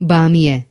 بامية.